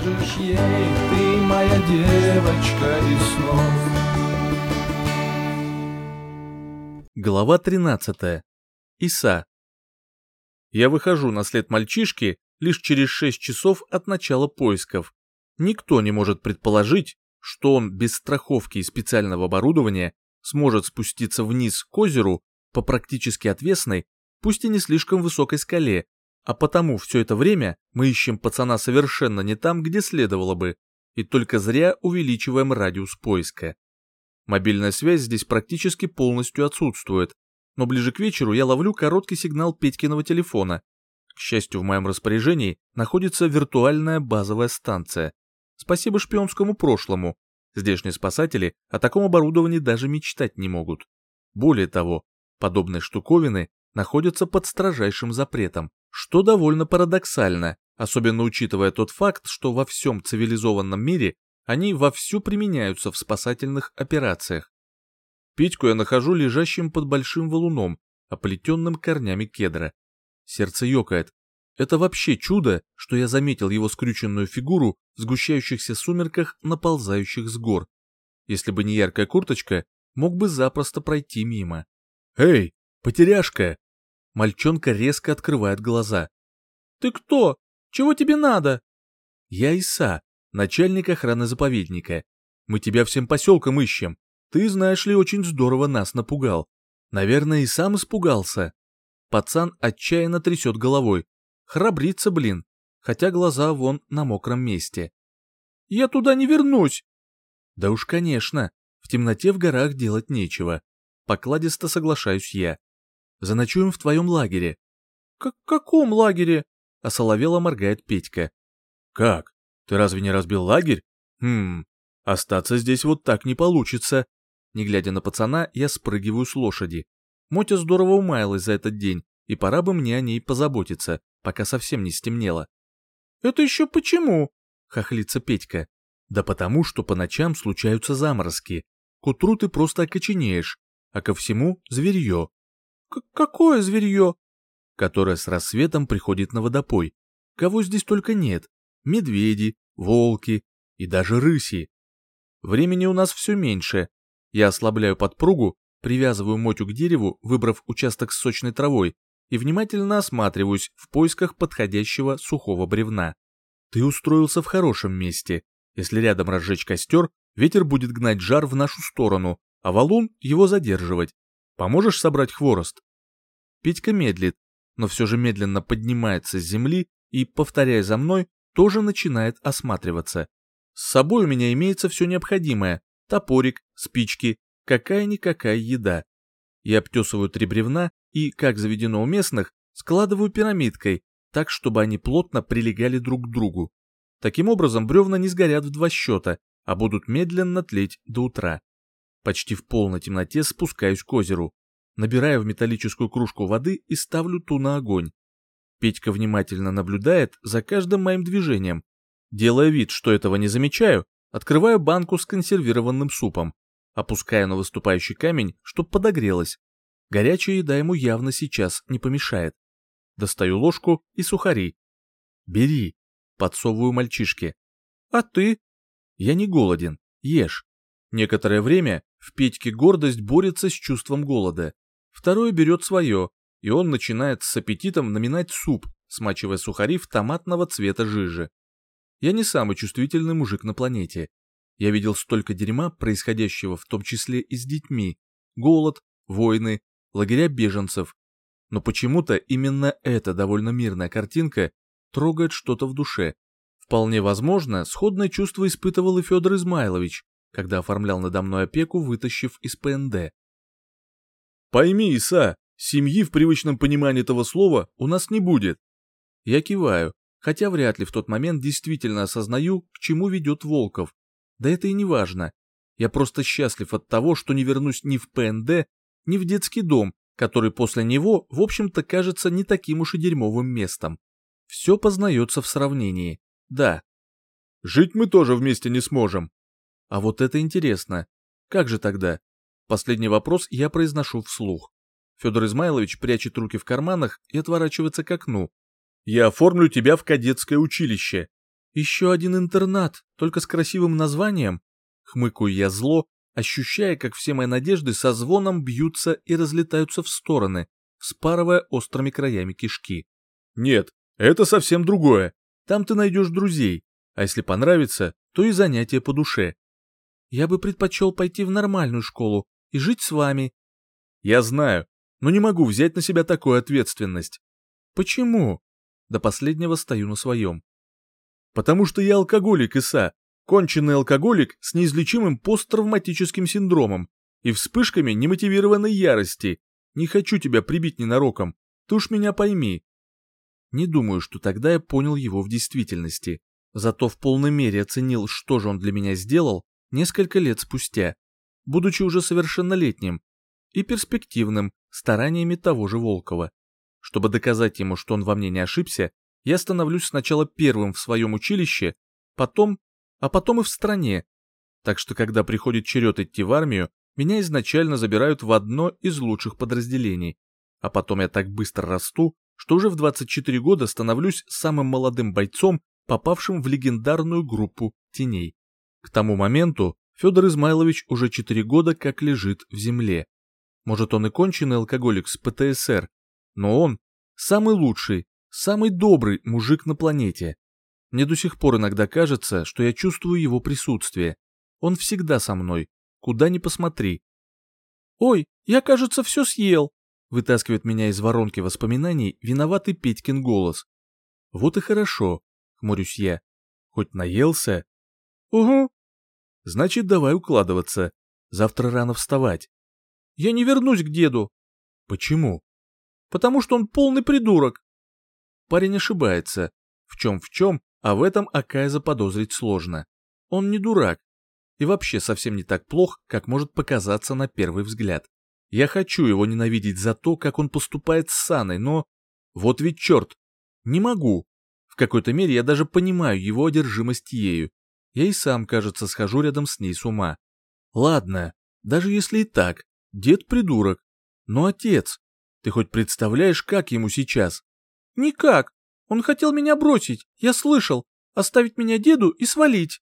скажешь ей, ты моя девочка из снов. Глава 13. Иса. Я выхожу на след мальчишки лишь через 6 часов от начала поисков. Никто не может предположить, что он без страховки и специального оборудования сможет спуститься вниз к озеру по практически отвесной, пусть и не слишком высокой скале, а потому все это время мы ищем пацана совершенно не там, где следовало бы, и только зря увеличиваем радиус поиска. Мобильная связь здесь практически полностью отсутствует, но ближе к вечеру я ловлю короткий сигнал Петькиного телефона. К счастью, в моем распоряжении находится виртуальная базовая станция. Спасибо шпионскому прошлому. Здешние спасатели о таком оборудовании даже мечтать не могут. Более того, подобные штуковины находятся под строжайшим запретом, что довольно парадоксально, особенно учитывая тот факт, что во всем цивилизованном мире они вовсю применяются в спасательных операциях. Петьку я нахожу лежащим под большим валуном, оплетенным корнями кедра. Сердце ёкает. Это вообще чудо, что я заметил его скрюченную фигуру в сгущающихся сумерках, наползающих с гор. Если бы не яркая курточка, мог бы запросто пройти мимо. «Эй, потеряшка!» Мальчонка резко открывает глаза. «Ты кто? Чего тебе надо?» «Я Иса, начальник охраны заповедника. Мы тебя всем поселком ищем. Ты, знаешь ли, очень здорово нас напугал. Наверное, и сам испугался. Пацан отчаянно трясет головой. Храбрится, блин. Хотя глаза вон на мокром месте. Я туда не вернусь. Да уж, конечно. В темноте в горах делать нечего. Покладисто соглашаюсь я. Заночуем в твоем лагере. К каком лагере? Осоловело моргает Петька. Как? Ты разве не разбил лагерь? Хм, остаться здесь вот так не получится. Не глядя на пацана, я спрыгиваю с лошади. Мотя здорово умаялась за этот день, и пора бы мне о ней позаботиться, пока совсем не стемнело. «Это еще почему?» — хохлится Петька. «Да потому, что по ночам случаются заморозки. К утру ты просто окоченеешь, а ко всему — зверье». «Какое зверье?» «Которое с рассветом приходит на водопой. Кого здесь только нет медведи, волки и даже рыси. Времени у нас все меньше. Я ослабляю подпругу, привязываю мотю к дереву, выбрав участок с сочной травой, и внимательно осматриваюсь в поисках подходящего сухого бревна. Ты устроился в хорошем месте. Если рядом разжечь костер, ветер будет гнать жар в нашу сторону, а валун его задерживать. Поможешь собрать хворост? Петька медлит, но все же медленно поднимается с земли и, повторяя за мной, тоже начинает осматриваться. С собой у меня имеется все необходимое. Топорик, спички, какая-никакая еда. Я обтесываю три бревна и, как заведено у местных, складываю пирамидкой, так, чтобы они плотно прилегали друг к другу. Таким образом, бревна не сгорят в два счета, а будут медленно тлеть до утра. Почти в полной темноте спускаюсь к озеру. Набираю в металлическую кружку воды и ставлю ту на огонь. Петька внимательно наблюдает за каждым моим движением. Делая вид, что этого не замечаю, открываю банку с консервированным супом, опуская на выступающий камень, чтоб подогрелась. Горячая еда ему явно сейчас не помешает. Достаю ложку и сухари. «Бери», — подсовываю мальчишке. «А ты?» «Я не голоден, ешь». Некоторое время в Петьке гордость борется с чувством голода. Второе берет свое, и он начинает с аппетитом наминать суп, смачивая сухари в томатного цвета жижи. Я не самый чувствительный мужик на планете. Я видел столько дерьма, происходящего в том числе и с детьми. Голод, войны, лагеря беженцев. Но почему-то именно эта довольно мирная картинка трогает что-то в душе. Вполне возможно, сходное чувство испытывал и Федор Измайлович, когда оформлял надо мной опеку, вытащив из ПНД. «Пойми, Иса, Семьи в привычном понимании этого слова у нас не будет. Я киваю, хотя вряд ли в тот момент действительно осознаю, к чему ведет Волков. Да это и не важно. Я просто счастлив от того, что не вернусь ни в ПНД, ни в детский дом, который после него, в общем-то, кажется не таким уж и дерьмовым местом. Все познается в сравнении. Да. Жить мы тоже вместе не сможем. А вот это интересно. Как же тогда? Последний вопрос я произношу вслух. Федор Измайлович прячет руки в карманах и отворачивается к окну. «Я оформлю тебя в кадетское училище». Еще один интернат, только с красивым названием. Хмыкаю я зло, ощущая, как все мои надежды со звоном бьются и разлетаются в стороны, вспарывая острыми краями кишки. Нет, это совсем другое. Там ты найдешь друзей, а если понравится, то и занятия по душе. Я бы предпочел пойти в нормальную школу и жить с вами. Я знаю, но не могу взять на себя такую ответственность. Почему? До последнего стою на своем. Потому что я алкоголик, Иса. Конченый алкоголик с неизлечимым посттравматическим синдромом и вспышками немотивированной ярости. Не хочу тебя прибить ненароком. Ты уж меня пойми. Не думаю, что тогда я понял его в действительности. Зато в полной мере оценил, что же он для меня сделал несколько лет спустя, будучи уже совершеннолетним и перспективным стараниями того же Волкова. Чтобы доказать ему, что он во мне не ошибся, я становлюсь сначала первым в своем училище, потом, а потом и в стране. Так что когда приходит черед идти в армию, меня изначально забирают в одно из лучших подразделений. А потом я так быстро расту, что уже в 24 года становлюсь самым молодым бойцом, попавшим в легендарную группу теней. К тому моменту Федор Измайлович уже 4 года как лежит в земле. Может, он и конченый алкоголик с ПТСР, но он самый лучший, самый добрый мужик на планете. Мне до сих пор иногда кажется, что я чувствую его присутствие. Он всегда со мной, куда ни посмотри. «Ой, я, кажется, все съел», — вытаскивает меня из воронки воспоминаний виноватый Петькин голос. «Вот и хорошо», — хмурюсь я. «Хоть наелся?» «Угу». «Значит, давай укладываться. Завтра рано вставать». «Я не вернусь к деду». «Почему?» «Потому что он полный придурок». Парень ошибается. В чем в чем, а в этом Акая заподозрить сложно. Он не дурак. И вообще совсем не так плох, как может показаться на первый взгляд. Я хочу его ненавидеть за то, как он поступает с Саной, но... Вот ведь черт! Не могу. В какой-то мере я даже понимаю его одержимость ею. Я и сам, кажется, схожу рядом с ней с ума. Ладно, даже если и так, дед придурок. Но отец, ты хоть представляешь, как ему сейчас? Никак. Он хотел меня бросить, я слышал, оставить меня деду и свалить.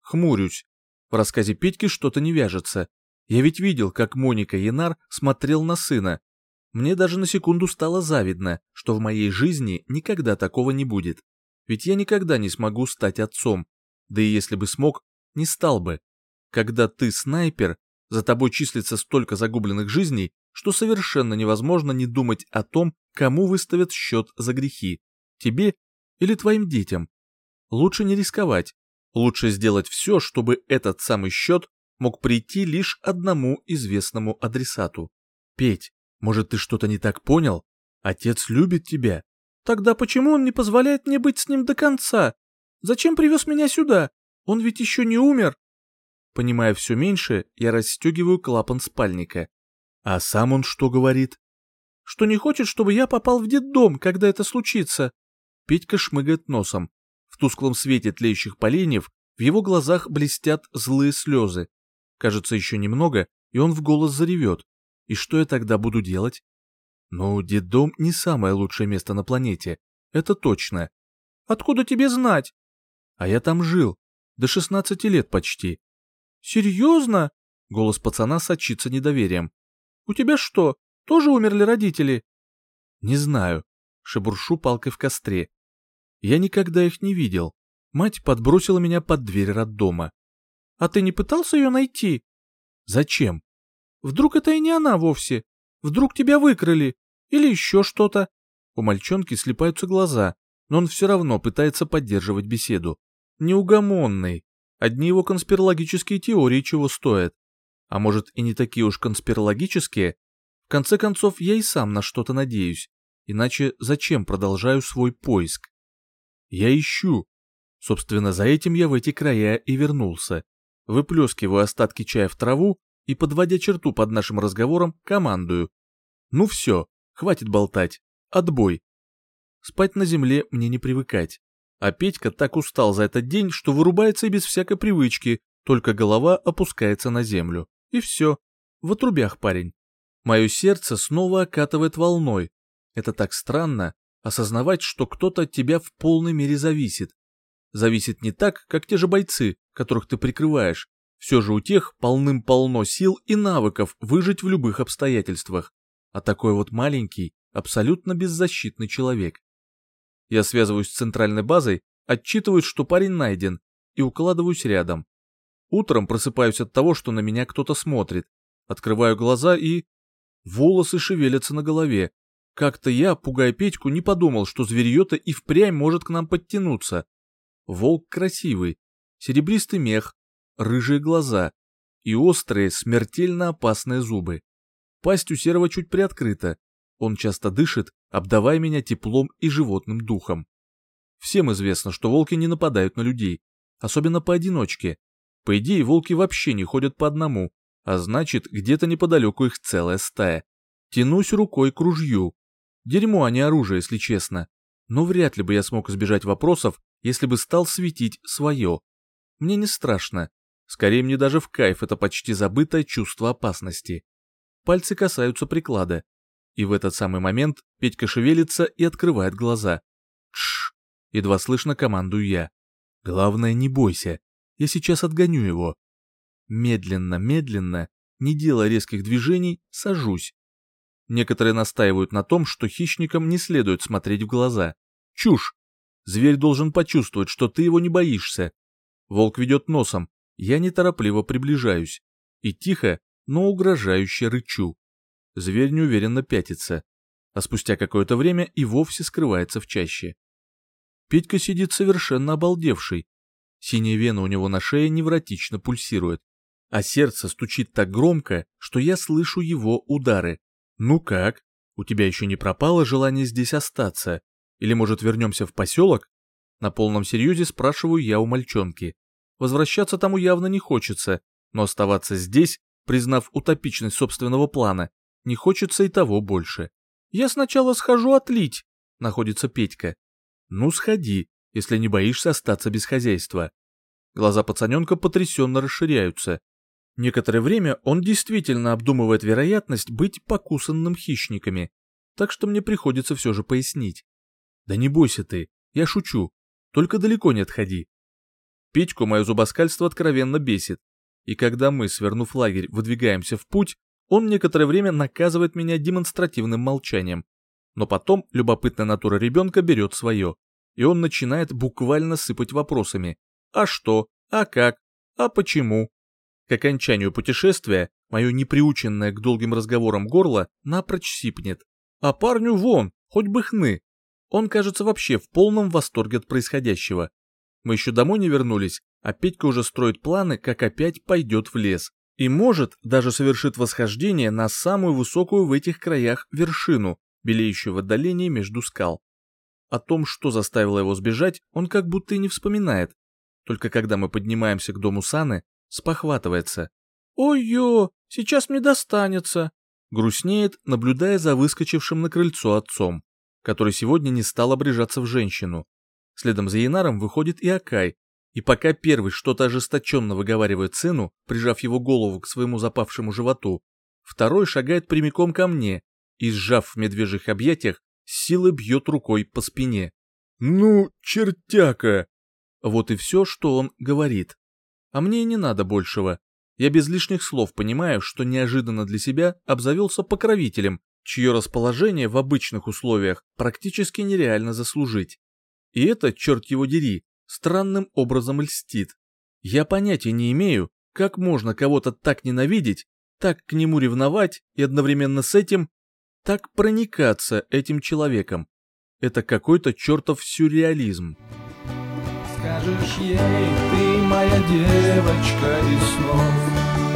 Хмурюсь. В рассказе Петьки что-то не вяжется. Я ведь видел, как Моника Янар смотрел на сына. Мне даже на секунду стало завидно, что в моей жизни никогда такого не будет. Ведь я никогда не смогу стать отцом. Да и если бы смог, не стал бы. Когда ты снайпер, за тобой числится столько загубленных жизней, что совершенно невозможно не думать о том, кому выставят счет за грехи тебе или твоим детям. Лучше не рисковать. Лучше сделать все, чтобы этот самый счет мог прийти лишь одному известному адресату. Петь, может, ты что-то не так понял? Отец любит тебя. Тогда почему он не позволяет мне быть с ним до конца? Зачем привез меня сюда? Он ведь еще не умер. Понимая все меньше, я расстегиваю клапан спальника. А сам он что говорит? Что не хочет, чтобы я попал в детдом, когда это случится. Петька шмыгает носом. В тусклом свете тлеющих поленьев в его глазах блестят злые слезы. Кажется, еще немного, и он в голос заревет. И что я тогда буду делать? Ну, детдом не самое лучшее место на планете. Это точно. Откуда тебе знать? А я там жил. До 16 лет почти. Серьезно? Голос пацана сочится недоверием. У тебя что, тоже умерли родители? Не знаю. Шебуршу палкой в костре. Я никогда их не видел. Мать подбросила меня под дверь роддома. А ты не пытался ее найти? Зачем? Вдруг это и не она вовсе? Вдруг тебя выкрали? Или еще что-то? У мальчонки слепаются глаза, но он все равно пытается поддерживать беседу. Неугомонный. Одни его конспирологические теории чего стоят. А может и не такие уж конспирологические? В конце концов, я и сам на что-то надеюсь. Иначе зачем продолжаю свой поиск? Я ищу. Собственно, за этим я в эти края и вернулся. Выплескиваю остатки чая в траву и, подводя черту под нашим разговором, командую. Ну все, хватит болтать. Отбой. Спать на земле мне не привыкать. А Петька так устал за этот день, что вырубается и без всякой привычки, только голова опускается на землю. И все. В отрубях парень. Мое сердце снова окатывает волной. Это так странно, осознавать, что кто-то от тебя в полной мере зависит. зависит не так, как те же бойцы, которых ты прикрываешь. Все же у тех полным-полно сил и навыков выжить в любых обстоятельствах. А такой вот маленький, абсолютно беззащитный человек. Я связываюсь с центральной базой, отчитываюсь, что парень найден, и укладываюсь рядом. Утром просыпаюсь от того, что на меня кто-то смотрит. Открываю глаза и... Волосы шевелятся на голове. Как-то я, пугая Петьку, не подумал, что зверье-то и впрямь может к нам подтянуться. Волк красивый, серебристый мех, рыжие глаза и острые, смертельно опасные зубы. Пасть у серого чуть приоткрыта. Он часто дышит, обдавая меня теплом и животным духом. Всем известно, что волки не нападают на людей, особенно поодиночке. По идее, волки вообще не ходят по одному, а значит, где-то неподалеку их целая стая. Тянусь рукой к ружью. Дерьмо, а не оружие, если честно. Но вряд ли бы я смог избежать вопросов, если бы стал светить свое. Мне не страшно. Скорее, мне даже в кайф это почти забытое чувство опасности. Пальцы касаются приклада. И в этот самый момент Петька шевелится и открывает глаза. Тш! Едва слышно командую я. Главное, не бойся. Я сейчас отгоню его. Медленно, медленно, не делая резких движений, сажусь. Некоторые настаивают на том, что хищникам не следует смотреть в глаза. Чушь! Зверь должен почувствовать, что ты его не боишься. Волк ведет носом, я неторопливо приближаюсь. И тихо, но угрожающе рычу. Зверь неуверенно пятится, а спустя какое-то время и вовсе скрывается в чаще. Петька сидит совершенно обалдевший. Синяя вена у него на шее невротично пульсирует, а сердце стучит так громко, что я слышу его удары. «Ну как? У тебя еще не пропало желание здесь остаться? Или, может, вернемся в поселок?» На полном серьезе спрашиваю я у мальчонки. Возвращаться тому явно не хочется, но оставаться здесь, признав утопичность собственного плана, не хочется и того больше. «Я сначала схожу отлить», — находится Петька. «Ну, сходи, если не боишься остаться без хозяйства». Глаза пацаненка потрясенно расширяются. Некоторое время он действительно обдумывает вероятность быть покусанным хищниками, так что мне приходится все же пояснить. Да не бойся ты, я шучу, только далеко не отходи. Петьку мое зубоскальство откровенно бесит, и когда мы, свернув лагерь, выдвигаемся в путь, он некоторое время наказывает меня демонстративным молчанием. Но потом любопытная натура ребенка берет свое, и он начинает буквально сыпать вопросами. А что? А как? А почему? К окончанию путешествия мое неприученное к долгим разговорам горло напрочь сипнет. А парню вон, хоть бы хны. Он, кажется, вообще в полном восторге от происходящего. Мы еще домой не вернулись, а Петька уже строит планы, как опять пойдет в лес. И может, даже совершит восхождение на самую высокую в этих краях вершину, белеющую в отдалении между скал. О том, что заставило его сбежать, он как будто и не вспоминает. Только когда мы поднимаемся к дому Саны, спохватывается. «Ой-ё, сейчас мне достанется!» Грустнеет, наблюдая за выскочившим на крыльцо отцом, который сегодня не стал обрежаться в женщину. Следом за Янаром выходит и Акай, и пока первый что-то ожесточенно выговаривает сыну, прижав его голову к своему запавшему животу, второй шагает прямиком ко мне и, сжав в медвежьих объятиях, силой бьет рукой по спине. «Ну, чертяка!» Вот и все, что он говорит. А мне и не надо большего. Я без лишних слов понимаю, что неожиданно для себя обзавелся покровителем, чье расположение в обычных условиях практически нереально заслужить. И это, черт его дери, странным образом льстит. Я понятия не имею, как можно кого-то так ненавидеть, так к нему ревновать и одновременно с этим так проникаться этим человеком. Это какой-то чертов сюрреализм. Скажешь ей, ты моя девочка из снов